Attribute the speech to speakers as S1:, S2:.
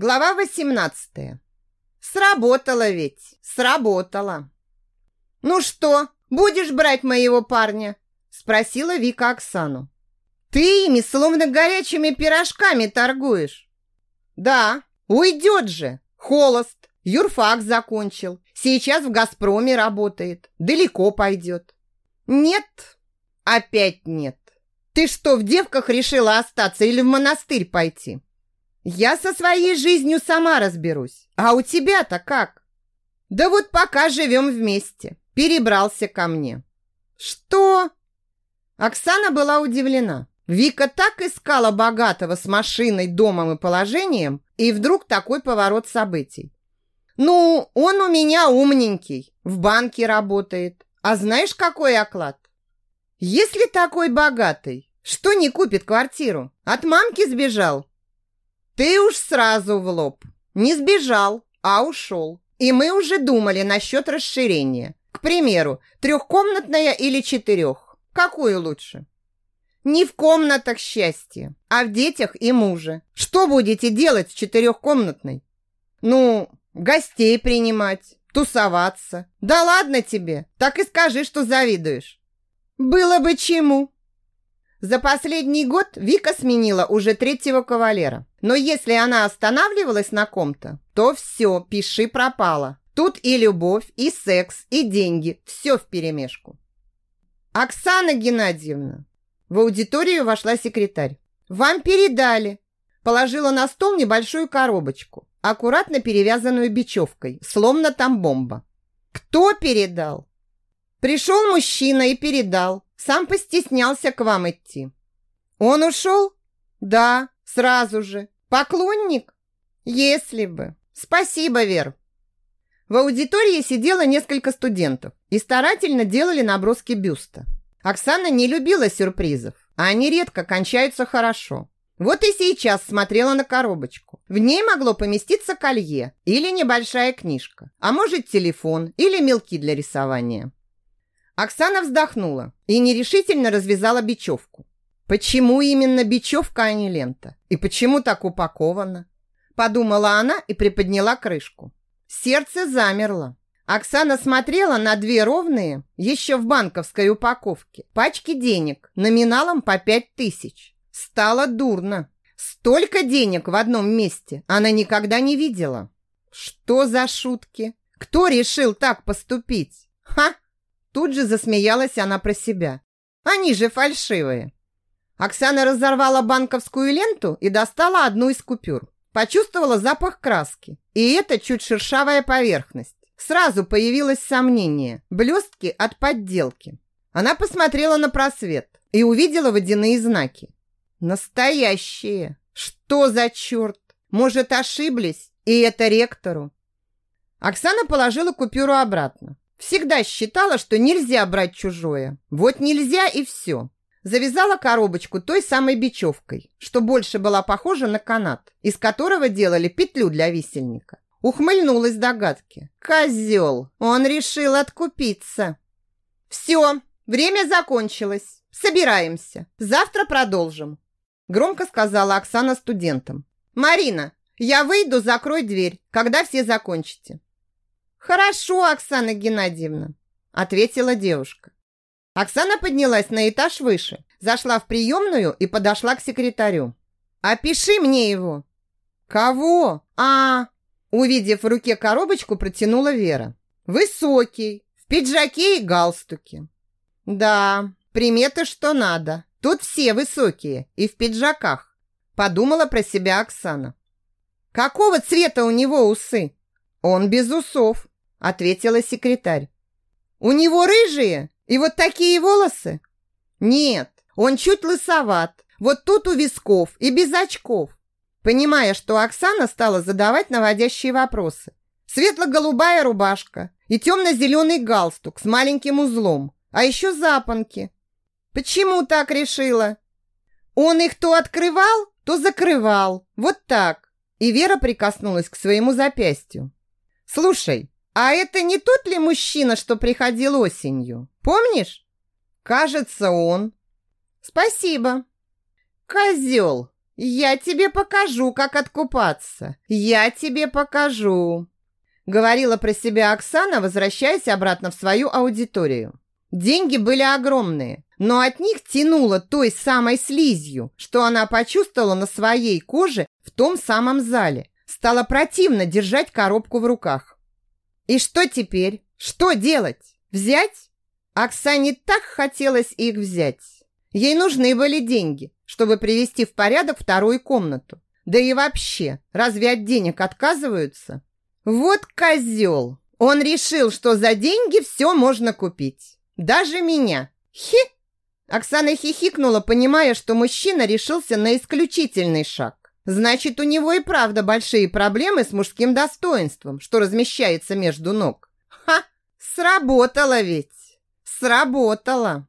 S1: Глава 18. Сработало ведь, сработало. Ну что, будешь брать моего парня? Спросила Вика Оксану. Ты ими словно горячими пирожками торгуешь. Да, уйдет же. Холост. Юрфак закончил. Сейчас в «Газпроме» работает. Далеко пойдет. Нет, опять нет. Ты что, в девках решила остаться или в монастырь пойти? Я со своей жизнью сама разберусь. А у тебя-то как? Да вот пока живем вместе. Перебрался ко мне. Что? Оксана была удивлена. Вика так искала богатого с машиной, домом и положением, и вдруг такой поворот событий. Ну, он у меня умненький, в банке работает. А знаешь, какой оклад? Если такой богатый, что не купит квартиру? От мамки сбежал? Ты уж сразу в лоб. Не сбежал, а ушел. И мы уже думали насчет расширения. К примеру, трехкомнатная или четырех. Какую лучше? Не в комнатах счастья, а в детях и муже. Что будете делать в четырехкомнатной? Ну, гостей принимать, тусоваться. Да ладно тебе, так и скажи, что завидуешь. Было бы чему. За последний год Вика сменила уже третьего кавалера. Но если она останавливалась на ком-то, то все, пиши пропало. Тут и любовь, и секс, и деньги. Все вперемешку. Оксана Геннадьевна. В аудиторию вошла секретарь. Вам передали. Положила на стол небольшую коробочку, аккуратно перевязанную бечевкой, словно там бомба. Кто передал? Пришел мужчина и передал. Сам постеснялся к вам идти. Он ушел? Да, сразу же. Поклонник? Если бы. Спасибо, Вер. В аудитории сидело несколько студентов и старательно делали наброски бюста. Оксана не любила сюрпризов, а они редко кончаются хорошо. Вот и сейчас смотрела на коробочку. В ней могло поместиться колье или небольшая книжка, а может телефон или мелки для рисования. Оксана вздохнула и нерешительно развязала бечевку. Почему именно бечевка, а не лента? И почему так упакована? Подумала она и приподняла крышку. Сердце замерло. Оксана смотрела на две ровные, еще в банковской упаковке, пачки денег номиналом по пять тысяч. Стало дурно. Столько денег в одном месте она никогда не видела. Что за шутки? Кто решил так поступить? Ха! Тут же засмеялась она про себя. Они же фальшивые. Оксана разорвала банковскую ленту и достала одну из купюр. Почувствовала запах краски. И это чуть шершавая поверхность. Сразу появилось сомнение. Блестки от подделки. Она посмотрела на просвет и увидела водяные знаки. Настоящие. Что за черт? Может, ошиблись? И это ректору. Оксана положила купюру обратно. Всегда считала, что нельзя брать чужое. Вот нельзя и все. Завязала коробочку той самой бечевкой, что больше была похожа на канат, из которого делали петлю для висельника. Ухмыльнулась догадки. Козел, он решил откупиться. Все, время закончилось. Собираемся. Завтра продолжим. Громко сказала Оксана студентам. Марина, я выйду, закрой дверь, когда все закончите. «Хорошо, Оксана Геннадьевна», – ответила девушка. Оксана поднялась на этаж выше, зашла в приемную и подошла к секретарю. «Опиши мне его». «Кого?» «А...» Увидев в руке коробочку, протянула Вера. «Высокий, в пиджаке и галстуке». «Да, приметы что надо. Тут все высокие и в пиджаках», подумала про себя Оксана. «Какого цвета у него усы?» «Он без усов», – ответила секретарь. «У него рыжие и вот такие волосы?» «Нет, он чуть лысоват, вот тут у висков и без очков». Понимая, что Оксана стала задавать наводящие вопросы. Светло-голубая рубашка и темно-зеленый галстук с маленьким узлом, а еще запонки. Почему так решила? Он их то открывал, то закрывал. Вот так. И Вера прикоснулась к своему запястью. Слушай, а это не тот ли мужчина, что приходил осенью? Помнишь? Кажется, он. Спасибо. Козел. Я тебе покажу, как откупаться. Я тебе покажу. Говорила про себя Оксана, возвращаясь обратно в свою аудиторию. Деньги были огромные, но от них тянуло той самой слизью, что она почувствовала на своей коже в том самом зале. Стало противно держать коробку в руках. И что теперь? Что делать? Взять? Оксане так хотелось их взять. Ей нужны были деньги, чтобы привести в порядок вторую комнату. Да и вообще, разве от денег отказываются? Вот козел! Он решил, что за деньги все можно купить. Даже меня. Хи! Оксана хихикнула, понимая, что мужчина решился на исключительный шаг. Значит, у него и правда большие проблемы с мужским достоинством, что размещается между ног. Ха! Сработало ведь! Сработало!